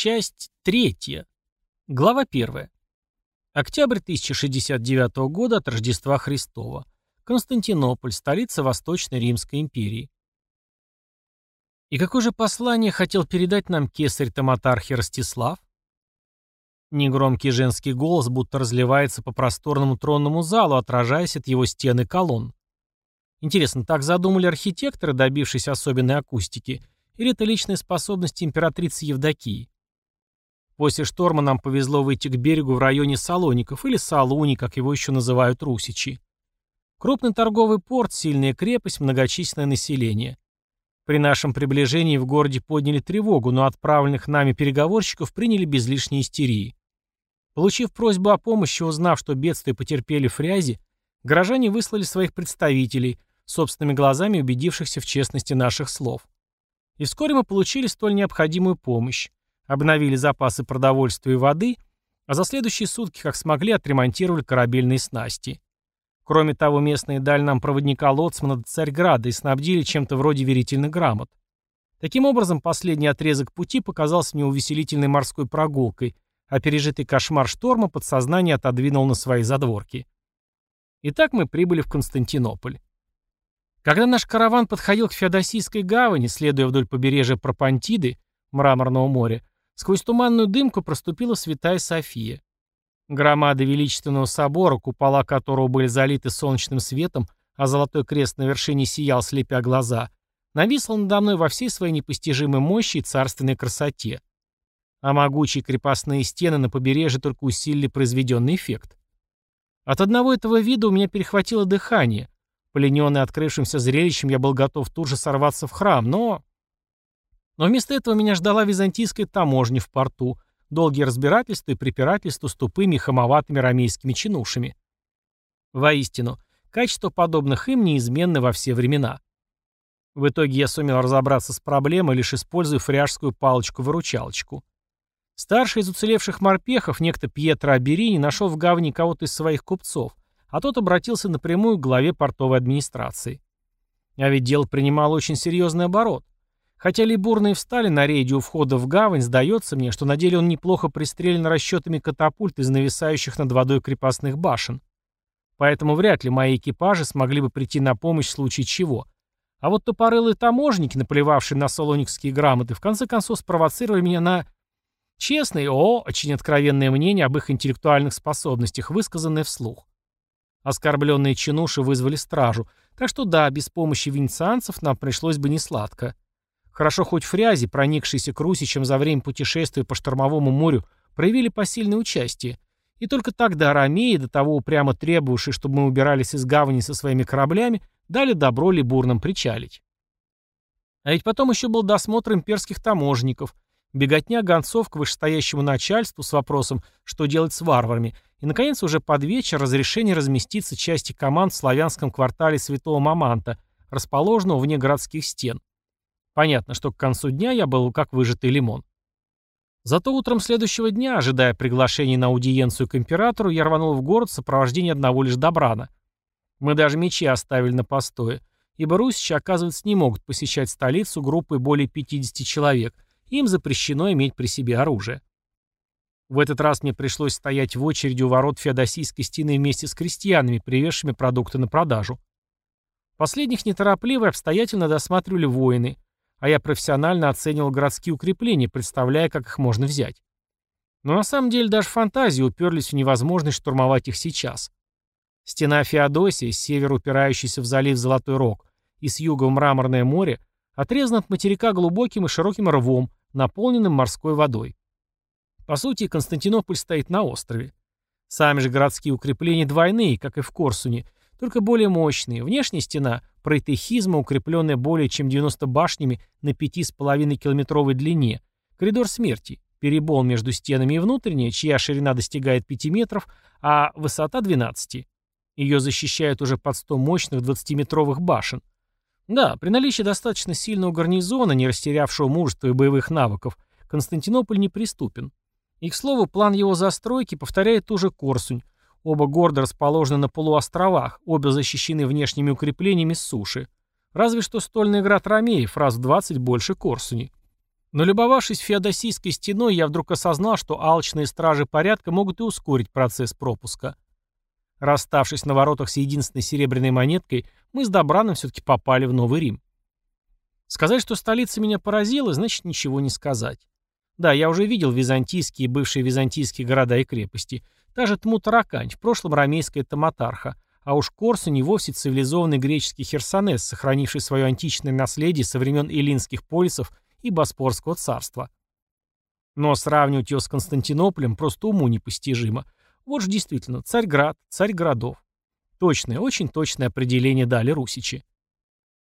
Часть третья. Глава первая. Октябрь 1069 года от Рождества Христова. Константинополь, столица Восточной Римской империи. И какое же послание хотел передать нам кесарь Таматархи Ростислав? Негромкий женский голос будто разливается по просторному тронному залу, отражаясь от его стены колонн. Интересно, так задумали архитекторы, добившись особенной акустики, или это личные способности императрицы Евдокии? После шторма нам повезло выйти к берегу в районе Салоников, или Салуни, как его еще называют русичи. Крупный торговый порт, сильная крепость, многочисленное население. При нашем приближении в городе подняли тревогу, но отправленных нами переговорщиков приняли без лишней истерии. Получив просьбу о помощи, узнав, что бедствие потерпели фрязи, горожане выслали своих представителей, собственными глазами убедившихся в честности наших слов. И вскоре мы получили столь необходимую помощь, обновили запасы продовольствия и воды, а за следующие сутки, как смогли, отремонтировали корабельные снасти. Кроме того, местные дали нам проводника Лоцмана до Царьграда и снабдили чем-то вроде верительных грамот. Таким образом, последний отрезок пути показался мне увеселительной морской прогулкой – а пережитый кошмар шторма подсознание отодвинул на свои задворки. Итак, мы прибыли в Константинополь. Когда наш караван подходил к Феодосийской гавани, следуя вдоль побережья Пропантиды, Мраморного моря, сквозь туманную дымку проступила святая София. Громада величественного собора, купола которого были залиты солнечным светом, а золотой крест на вершине сиял, слепя глаза, нависла надо мной во всей своей непостижимой мощи и царственной красоте а могучие крепостные стены на побережье только усилили произведенный эффект. От одного этого вида у меня перехватило дыхание. Плененный открывшимся зрелищем, я был готов тут же сорваться в храм, но... Но вместо этого меня ждала византийская таможня в порту, долгие разбирательства и препирательства с тупыми хамоватыми рамейскими чинушами. Воистину, качество подобных им неизменно во все времена. В итоге я сумел разобраться с проблемой, лишь используя фряжскую палочку-выручалочку. Старший из уцелевших морпехов, некто Пьетро Аберини, нашел в гавани кого-то из своих купцов, а тот обратился напрямую к главе портовой администрации. А ведь дело принимало очень серьезный оборот. Хотя либурные встали на рейде у входа в гавань, сдается мне, что на деле он неплохо пристрелен расчетами катапульт из нависающих над водой крепостных башен. Поэтому вряд ли мои экипажи смогли бы прийти на помощь в случае чего. А вот тупорылые таможники, наплевавшие на солоникские грамоты, в конце концов спровоцировали меня на Честное, о, очень откровенное мнение об их интеллектуальных способностях, высказанное вслух. Оскорбленные чинуши вызвали стражу, так что да, без помощи венецианцев нам пришлось бы несладко. Хорошо хоть фрязи, проникшиеся к русичам за время путешествия по штормовому морю, проявили посильное участие. И только тогда ромеи, до того упрямо требовавшие, чтобы мы убирались из гавани со своими кораблями, дали добро либурным причалить. А ведь потом еще был досмотр имперских таможников – беготня гонцов к вышестоящему начальству с вопросом, что делать с варварами, и, наконец, уже под вечер разрешение разместиться части команд в славянском квартале Святого Маманта, расположенного вне городских стен. Понятно, что к концу дня я был как выжатый лимон. Зато утром следующего дня, ожидая приглашения на аудиенцию к императору, я рванул в город в сопровождении одного лишь Добрана. Мы даже мечи оставили на постое, ибо русичи, оказывается, не могут посещать столицу группой более 50 человек – им запрещено иметь при себе оружие. В этот раз мне пришлось стоять в очереди у ворот Феодосийской стены вместе с крестьянами, привезшими продукты на продажу. Последних неторопливо и обстоятельно досматривали воины, а я профессионально оценивал городские укрепления, представляя, как их можно взять. Но на самом деле даже фантазии уперлись в невозможность штурмовать их сейчас. Стена Феодосии, с севера упирающаяся в залив Золотой Рог, и с юга в Мраморное море, отрезана от материка глубоким и широким рвом, наполненным морской водой. По сути, Константинополь стоит на острове. Сами же городские укрепления двойные, как и в Корсуне, только более мощные. Внешняя стена – проэтехизма, укрепленная более чем 90 башнями на 5,5 километровой длине. Коридор смерти. Перебол между стенами и внутренняя, чья ширина достигает 5 метров, а высота 12. Ее защищают уже под 100 мощных 20-метровых башен – да, при наличии достаточно сильного гарнизона, не растерявшего мужества и боевых навыков, Константинополь неприступен. И, к слову, план его застройки повторяет ту же Корсунь. Оба города расположены на полуостровах, обе защищены внешними укреплениями с суши. Разве что стольный град Ромеев раз в 20 больше Корсуни. Но любовавшись Феодосийской стеной, я вдруг осознал, что алчные стражи порядка могут и ускорить процесс пропуска. Расставшись на воротах с единственной серебряной монеткой, мы с Добраном все-таки попали в Новый Рим. Сказать, что столица меня поразила, значит ничего не сказать. Да, я уже видел византийские и бывшие византийские города и крепости. Та же Тмутаракань, в прошлом ромейская Таматарха, а уж Корсунь и вовсе цивилизованный греческий Херсонес, сохранивший свое античное наследие со времен Илинских полисов и Боспорского царства. Но сравнивать ее с Константинополем просто уму непостижимо. Вот же действительно, Царьград, царь городов. Точное, очень точное определение дали русичи.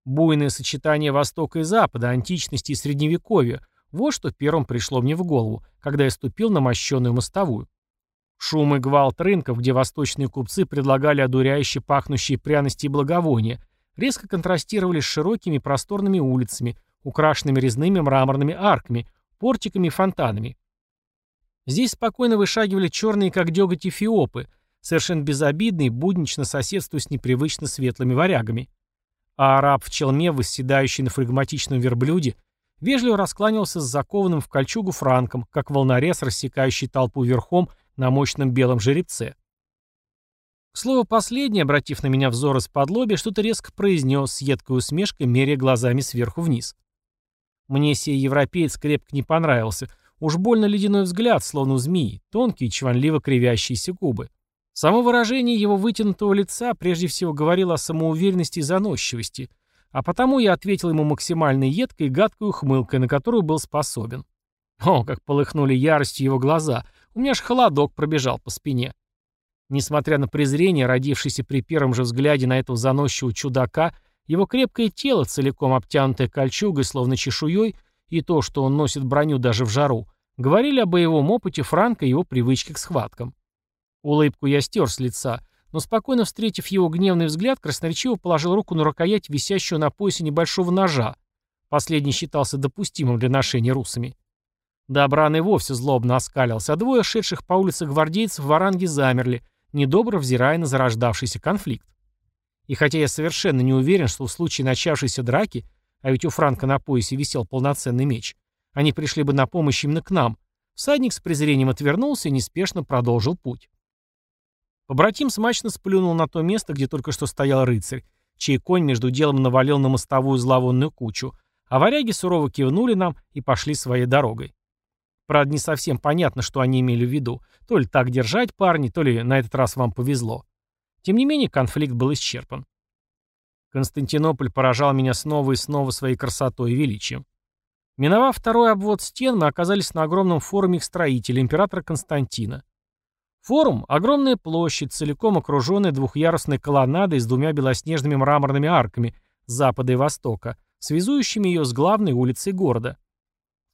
Буйное сочетание Востока и Запада, античности и Средневековья – вот что первым пришло мне в голову, когда я ступил на мощенную мостовую. Шум и гвалт рынков, где восточные купцы предлагали одуряюще пахнущие пряности и благовония, резко контрастировали с широкими просторными улицами, украшенными резными мраморными арками, портиками и фонтанами. Здесь спокойно вышагивали черные, как деготь, эфиопы, совершенно безобидные, буднично соседствуя с непривычно светлыми варягами. А араб в челме, восседающий на флегматичном верблюде, вежливо раскланялся с закованным в кольчугу франком, как волнорез, рассекающий толпу верхом на мощном белом жеребце. К слову, последний, обратив на меня взор из-под лоби, что-то резко произнес с едкой усмешкой, меря глазами сверху вниз. Мне сей европеец крепко не понравился. Уж больно ледяной взгляд, словно у змеи, тонкие, чванливо кривящиеся губы. Само выражение его вытянутого лица прежде всего говорило о самоуверенности и заносчивости, а потому я ответил ему максимально едкой и гадкой ухмылкой, на которую был способен. О, как полыхнули яростью его глаза, у меня аж холодок пробежал по спине. Несмотря на презрение, родившееся при первом же взгляде на этого заносчивого чудака, его крепкое тело, целиком обтянутое кольчугой, словно чешуей, и то, что он носит броню даже в жару, говорили о боевом опыте Франка и его привычке к схваткам. Улыбку я стер с лица, но спокойно встретив его гневный взгляд, красноречиво положил руку на рукоять висящего на поясе небольшого ножа. Последний считался допустимым для ношения русами. Добран и вовсе злобно оскалился, а двое шедших по улице гвардейцев в оранге замерли, недобро взирая на зарождавшийся конфликт. И хотя я совершенно не уверен, что в случае начавшейся драки, а ведь у Франка на поясе висел полноценный меч, они пришли бы на помощь именно к нам, всадник с презрением отвернулся и неспешно продолжил путь. Побратим смачно сплюнул на то место, где только что стоял рыцарь, чей конь между делом навалил на мостовую зловонную кучу, а варяги сурово кивнули нам и пошли своей дорогой. Правда, не совсем понятно, что они имели в виду. То ли так держать парни, то ли на этот раз вам повезло. Тем не менее, конфликт был исчерпан. Константинополь поражал меня снова и снова своей красотой и величием. Миновав второй обвод стен, мы оказались на огромном форуме их строителя, императора Константина. Форум – огромная площадь, целиком окруженная двухъярусной колоннадой с двумя белоснежными мраморными арками с запада и востока, связующими ее с главной улицей города.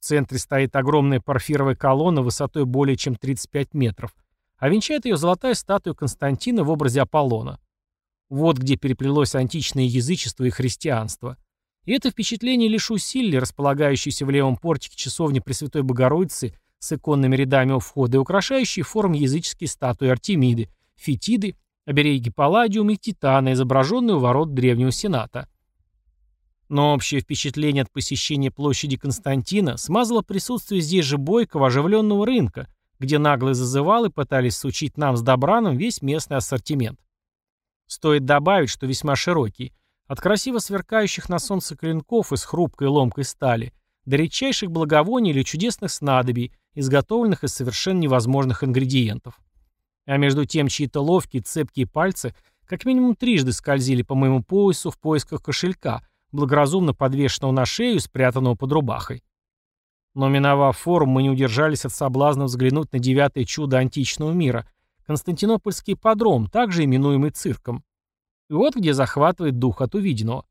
В центре стоит огромная порфировая колонна высотой более чем 35 метров – а венчает ее золотая статуя Константина в образе Аполлона. Вот где переплелось античное язычество и христианство. И это впечатление лишь усилили располагающиеся в левом портике часовни Пресвятой Богородицы с иконными рядами у входа и украшающие форм языческие статуи Артемиды, Фетиды, обереги Палладиум и Титана, изображенные у ворот Древнего Сената. Но общее впечатление от посещения площади Константина смазало присутствие здесь же бойкого оживленного рынка, где наглые зазывалы пытались сучить нам с Добраном весь местный ассортимент. Стоит добавить, что весьма широкий, от красиво сверкающих на солнце клинков из хрупкой ломкой стали, до редчайших благовоний или чудесных снадобий, изготовленных из совершенно невозможных ингредиентов. А между тем чьи-то ловкие, цепкие пальцы как минимум трижды скользили по моему поясу в поисках кошелька, благоразумно подвешенного на шею спрятанного под рубахой. Но миновав форум, мы не удержались от соблазна взглянуть на девятое чудо античного мира – Константинопольский подром, также именуемый цирком. И вот где захватывает дух от увиденного.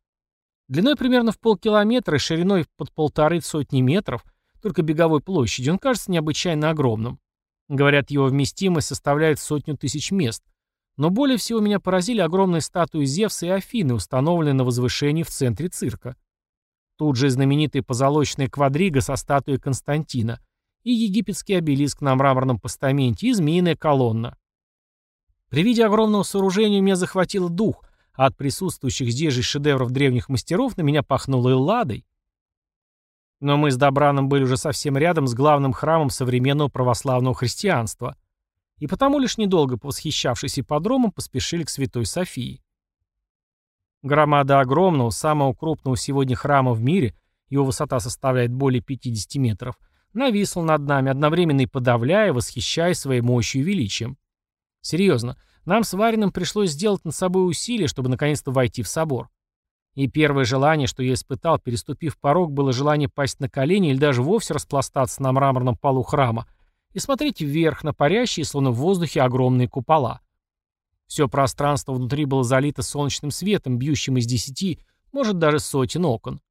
Длиной примерно в полкилометра и шириной под полторы сотни метров, только беговой площадью, он кажется необычайно огромным. Говорят, его вместимость составляет сотню тысяч мест. Но более всего меня поразили огромные статуи Зевса и Афины, установленные на возвышении в центре цирка. Тут же знаменитый позолоченный квадрига со статуей Константина и египетский обелиск на мраморном постаменте и змеиная колонна. При виде огромного сооружения меня захватило дух, а от присутствующих здесь же шедевров древних мастеров на меня пахнуло элладой. Но мы с Добраном были уже совсем рядом с главным храмом современного православного христианства. И потому лишь недолго повосхищавшись ипподромом, поспешили к Святой Софии. Громада огромного, самого крупного сегодня храма в мире, его высота составляет более 50 метров, нависла над нами, одновременно и подавляя, восхищая своей мощью и величием. Серьезно, нам с Вариным пришлось сделать над собой усилие, чтобы наконец-то войти в собор. И первое желание, что я испытал, переступив порог, было желание пасть на колени или даже вовсе распластаться на мраморном полу храма и смотреть вверх на парящие, словно в воздухе, огромные купола. Все пространство внутри было залито солнечным светом, бьющим из десяти, может даже сотен окон.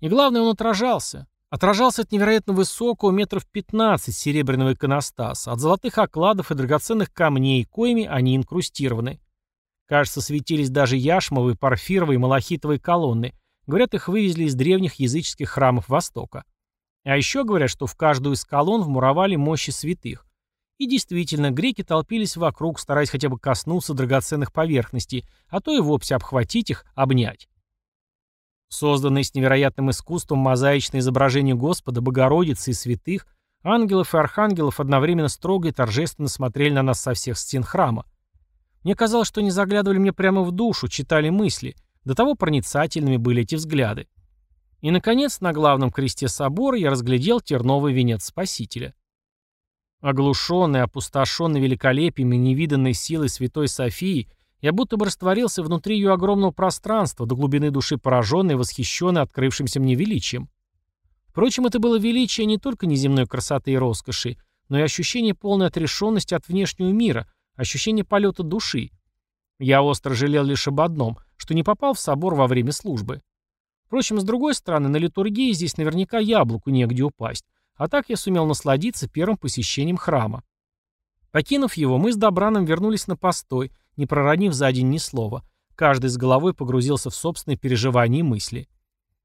И главное, он отражался. Отражался от невероятно высокого, метров 15 серебряного иконостаса, от золотых окладов и драгоценных камней, коими они инкрустированы. Кажется, светились даже яшмовые, порфировые, малахитовые колонны. Говорят, их вывезли из древних языческих храмов Востока. А еще говорят, что в каждую из колонн вмуровали мощи святых. И действительно, греки толпились вокруг, стараясь хотя бы коснуться драгоценных поверхностей, а то и вовсе обхватить их, обнять. Созданные с невероятным искусством мозаичные изображения Господа, Богородицы и святых, ангелов и архангелов одновременно строго и торжественно смотрели на нас со всех стен храма. Мне казалось, что они заглядывали мне прямо в душу, читали мысли. До того проницательными были эти взгляды. И, наконец, на главном кресте собора я разглядел терновый венец Спасителя. Оглушенный, опустошенный великолепием и невиданной силой Святой Софии, я будто бы растворился внутри ее огромного пространства, до глубины души пораженный и восхищенный открывшимся мне величием. Впрочем, это было величие не только неземной красоты и роскоши, но и ощущение полной отрешенности от внешнего мира, ощущение полета души. Я остро жалел лишь об одном, что не попал в собор во время службы. Впрочем, с другой стороны, на литургии здесь наверняка яблоку негде упасть, а так я сумел насладиться первым посещением храма. Покинув его, мы с Добраном вернулись на постой – не проронив за день ни слова. Каждый с головой погрузился в собственные переживания и мысли.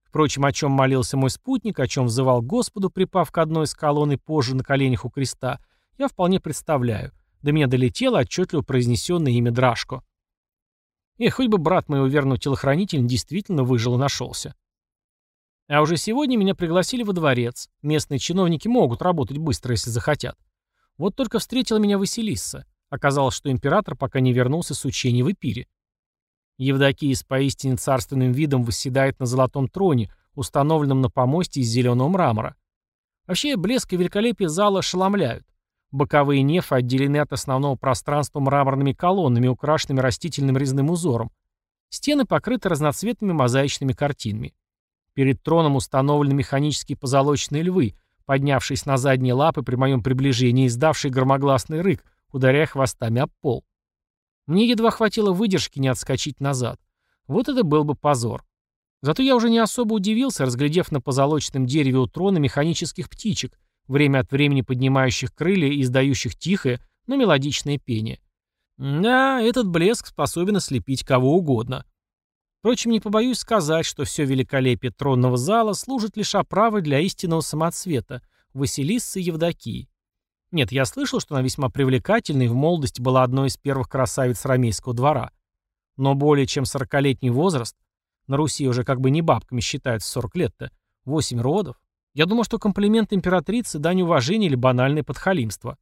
Впрочем, о чем молился мой спутник, о чем взывал Господу, припав к одной из колонн и позже на коленях у креста, я вполне представляю. До меня долетело отчетливо произнесенное имя Драшко. И хоть бы брат моего верного телохранителя действительно выжил и нашелся. А уже сегодня меня пригласили во дворец. Местные чиновники могут работать быстро, если захотят. Вот только встретила меня Василиса. Оказалось, что император пока не вернулся с учений в Эпире. Евдокия с поистине царственным видом восседает на золотом троне, установленном на помосте из зеленого мрамора. Вообще, блеск и великолепие зала ошеломляют. Боковые нефы отделены от основного пространства мраморными колоннами, украшенными растительным резным узором. Стены покрыты разноцветными мозаичными картинами. Перед троном установлены механические позолоченные львы, поднявшись на задние лапы при моем приближении, издавшие громогласный рык, ударяя хвостами об пол. Мне едва хватило выдержки не отскочить назад. Вот это был бы позор. Зато я уже не особо удивился, разглядев на позолоченном дереве у трона механических птичек, время от времени поднимающих крылья и издающих тихое, но мелодичное пение. Да, этот блеск способен ослепить кого угодно. Впрочем, не побоюсь сказать, что все великолепие тронного зала служит лишь оправой для истинного самоцвета, Василиссы Евдокии. Нет, я слышал, что она весьма привлекательна и в молодости была одной из первых красавиц рамейского двора. Но более чем сорокалетний возраст, на Руси уже как бы не бабками считают 40 лет-то, 8 родов, я думал, что комплимент императрицы – дань уважения или банальное подхалимство.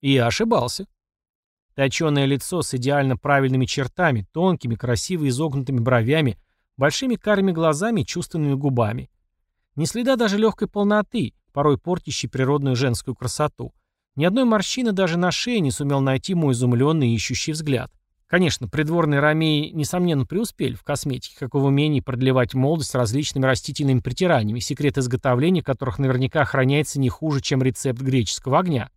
И я ошибался. Точеное лицо с идеально правильными чертами, тонкими, красиво изогнутыми бровями, большими карими глазами и чувственными губами. Ни следа даже легкой полноты, порой портящий природную женскую красоту. Ни одной морщины даже на шее не сумел найти мой изумленный ищущий взгляд. Конечно, придворные ромеи, несомненно, преуспели в косметике, как и в умении продлевать молодость различными растительными притираниями, секрет изготовления которых наверняка охраняется не хуже, чем рецепт греческого огня.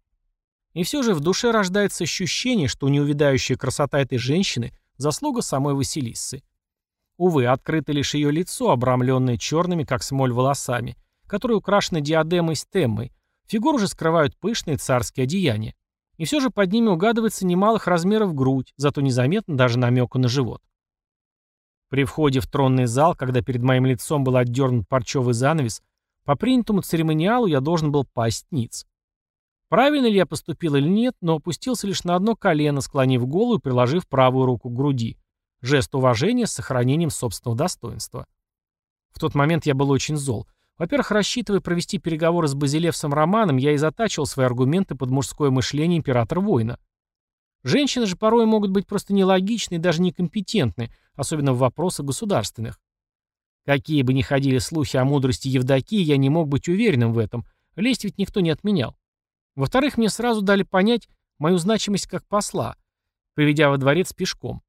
И все же в душе рождается ощущение, что неувидающая красота этой женщины – заслуга самой Василиссы. Увы, открыто лишь ее лицо, обрамленное черными, как смоль, волосами, которые украшены диадемой с теммой. Фигуру же скрывают пышные царские одеяния. И все же под ними угадывается немалых размеров грудь, зато незаметно даже намека на живот. При входе в тронный зал, когда перед моим лицом был отдернут парчевый занавес, по принятому церемониалу я должен был пасть ниц. Правильно ли я поступил или нет, но опустился лишь на одно колено, склонив голову и приложив правую руку к груди. Жест уважения с сохранением собственного достоинства. В тот момент я был очень зол. Во-первых, рассчитывая провести переговоры с Базилевсом Романом, я и затачивал свои аргументы под мужское мышление императора-воина. Женщины же порой могут быть просто нелогичны и даже некомпетентны, особенно в вопросах государственных. Какие бы ни ходили слухи о мудрости Евдокии, я не мог быть уверенным в этом. Лезть ведь никто не отменял. Во-вторых, мне сразу дали понять мою значимость как посла, приведя во дворец пешком.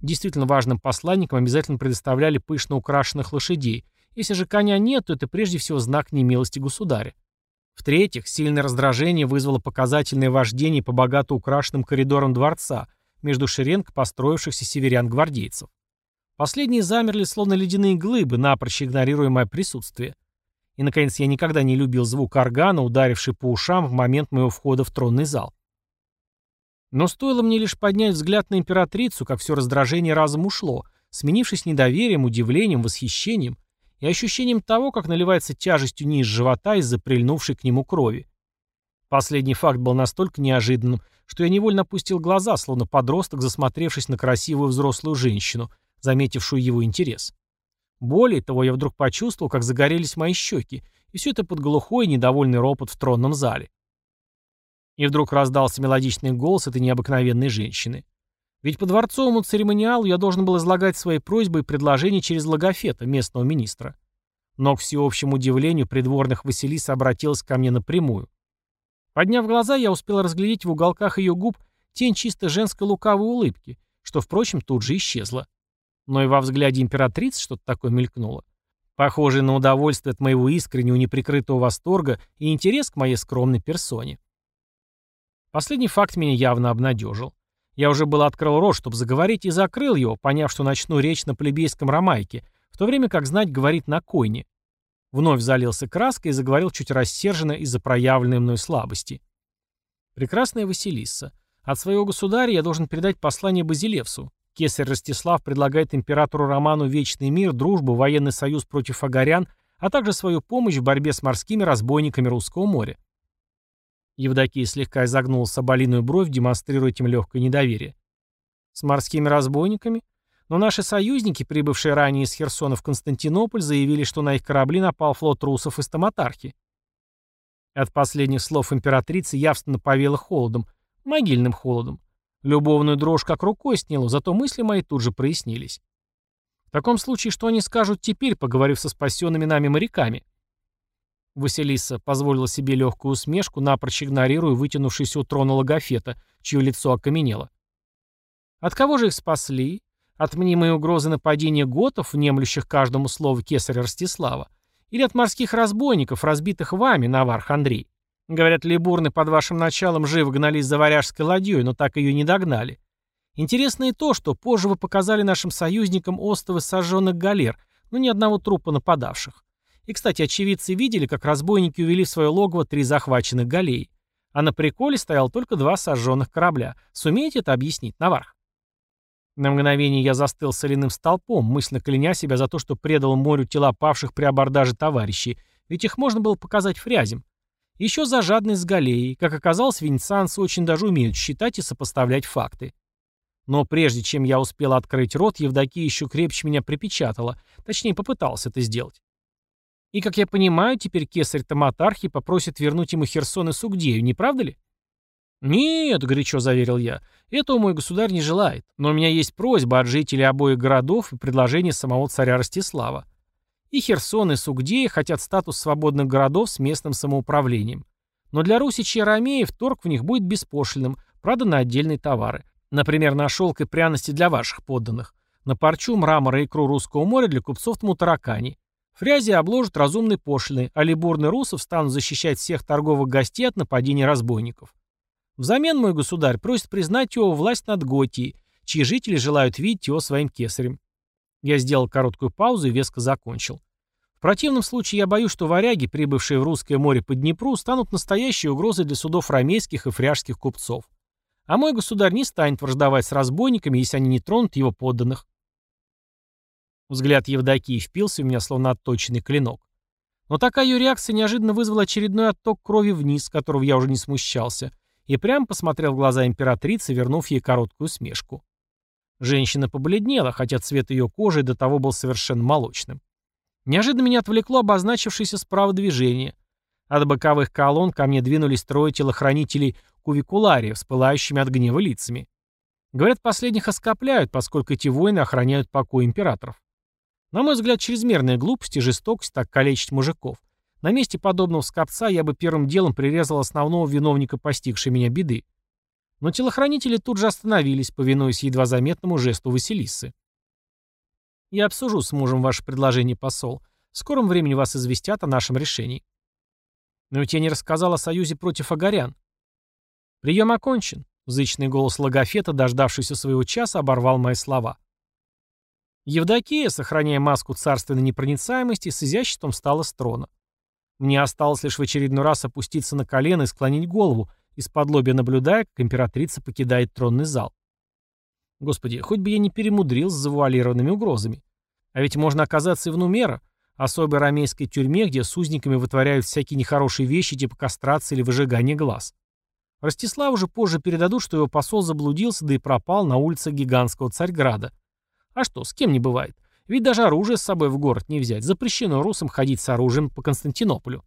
Действительно важным посланникам обязательно предоставляли пышно украшенных лошадей. Если же коня нет, то это прежде всего знак немилости государя. В-третьих, сильное раздражение вызвало показательное вождение по богато украшенным коридорам дворца между шеренг построившихся северян-гвардейцев. Последние замерли, словно ледяные глыбы, напрочь игнорируя мое присутствие. И, наконец, я никогда не любил звук органа, ударивший по ушам в момент моего входа в тронный зал. Но стоило мне лишь поднять взгляд на императрицу, как все раздражение разом ушло, сменившись недоверием, удивлением, восхищением и ощущением того, как наливается тяжестью низ живота из-за прильнувшей к нему крови. Последний факт был настолько неожиданным, что я невольно опустил глаза, словно подросток, засмотревшись на красивую взрослую женщину, заметившую его интерес. Более того, я вдруг почувствовал, как загорелись мои щеки, и все это под глухой недовольный ропот в тронном зале. И вдруг раздался мелодичный голос этой необыкновенной женщины. Ведь по дворцовому церемониалу я должен был излагать свои просьбы и предложения через логофета, местного министра. Но, к всеобщему удивлению, придворных Василиса обратилась ко мне напрямую. Подняв глаза, я успел разглядеть в уголках ее губ тень чисто женской лукавой улыбки, что, впрочем, тут же исчезла. Но и во взгляде императрицы что-то такое мелькнуло. Похожее на удовольствие от моего искреннего неприкрытого восторга и интерес к моей скромной персоне. Последний факт меня явно обнадежил. Я уже было открыл рот, чтобы заговорить, и закрыл его, поняв, что начну речь на плебейском ромайке, в то время как знать говорит на койне. Вновь залился краской и заговорил чуть рассерженно из-за проявленной мной слабости. «Прекрасная Василиса, от своего государя я должен передать послание Базилевсу. Кесарь Ростислав предлагает императору Роману вечный мир, дружбу, военный союз против агарян, а также свою помощь в борьбе с морскими разбойниками Русского моря. Евдокия слегка изогнула соболиную бровь, демонстрируя этим легкое недоверие. «С морскими разбойниками? Но наши союзники, прибывшие ранее из Херсона в Константинополь, заявили, что на их корабли напал флот русов из Томатархи». От последних слов императрицы явственно повело холодом, могильным холодом. Любовную дрожь как рукой сняло, зато мысли мои тут же прояснились. В таком случае, что они скажут теперь, поговорив со спасенными нами моряками? Василиса позволила себе легкую усмешку, напрочь игнорируя вытянувшийся у трона логофета, чье лицо окаменело. От кого же их спасли? От мнимой угрозы нападения готов, внемлющих каждому слову кесаря Ростислава? Или от морских разбойников, разбитых вами, Наварх Андрей? Говорят, либурны под вашим началом живо гнались за варяжской ладьей, но так ее не догнали. Интересно и то, что позже вы показали нашим союзникам остовы сожженных галер, но ни одного трупа нападавших. И, кстати, очевидцы видели, как разбойники увели в свое логово три захваченных галеи. А на приколе стоял только два сожженных корабля. Сумеете это объяснить, Наварх? На мгновение я застыл соляным столпом, мысленно кляня себя за то, что предал морю тела павших при абордаже товарищей, ведь их можно было показать фрязем. Еще за жадность с галеей. Как оказалось, венецианцы очень даже умеют считать и сопоставлять факты. Но прежде чем я успел открыть рот, Евдокия еще крепче меня припечатала, точнее попыталась это сделать. И, как я понимаю, теперь кесарь Таматархи попросит вернуть ему Херсон и Сугдею, не правда ли? «Нет», — горячо заверил я, — «этого мой государь не желает. Но у меня есть просьба от жителей обоих городов и предложение самого царя Ростислава. И Херсон, и Сугдея хотят статус свободных городов с местным самоуправлением. Но для русичей и ромеев торг в них будет беспошлиным, правда, на отдельные товары. Например, на шелк и пряности для ваших подданных, на парчу, мрамор и икру русского моря для купцов Тмутаракани, Фрязи обложат разумной пошлиной, а либурны русов станут защищать всех торговых гостей от нападения разбойников. Взамен мой государь просит признать его власть над Готией, чьи жители желают видеть его своим кесарем. Я сделал короткую паузу и веско закончил. В противном случае я боюсь, что варяги, прибывшие в русское море по Днепру, станут настоящей угрозой для судов ромейских и фряжских купцов. А мой государь не станет враждовать с разбойниками, если они не тронут его подданных. Взгляд Евдокии впился в меня, словно отточенный клинок. Но такая ее реакция неожиданно вызвала очередной отток крови вниз, которого я уже не смущался, и прямо посмотрел в глаза императрицы, вернув ей короткую смешку. Женщина побледнела, хотя цвет ее кожи до того был совершенно молочным. Неожиданно меня отвлекло обозначившееся справа движение. От боковых колонн ко мне двинулись трое телохранителей кувикулариев с пылающими от гнева лицами. Говорят, последних оскопляют, поскольку эти воины охраняют покой императоров. На мой взгляд, чрезмерная глупость и жестокость так калечить мужиков. На месте подобного скопца я бы первым делом прирезал основного виновника постигшей меня беды. Но телохранители тут же остановились, повинуясь едва заметному жесту Василисы. «Я обсужу с мужем ваше предложение, посол. В скором времени вас известят о нашем решении». «Но ведь я не рассказал о союзе против агарян». «Прием окончен», — зычный голос Логофета, дождавшийся своего часа, оборвал мои слова. Евдокия, сохраняя маску царственной непроницаемости, с изяществом встала с трона. Мне осталось лишь в очередной раз опуститься на колено и склонить голову, из-под лобья наблюдая, как императрица покидает тронный зал. Господи, хоть бы я не перемудрил с завуалированными угрозами. А ведь можно оказаться и в Нумера, особой рамейской тюрьме, где с узниками вытворяют всякие нехорошие вещи типа кастрации или выжигания глаз. Ростислав уже позже передадут, что его посол заблудился, да и пропал на улицах гигантского Царьграда. А что, с кем не бывает? Ведь даже оружие с собой в город не взять. Запрещено русам ходить с оружием по Константинополю.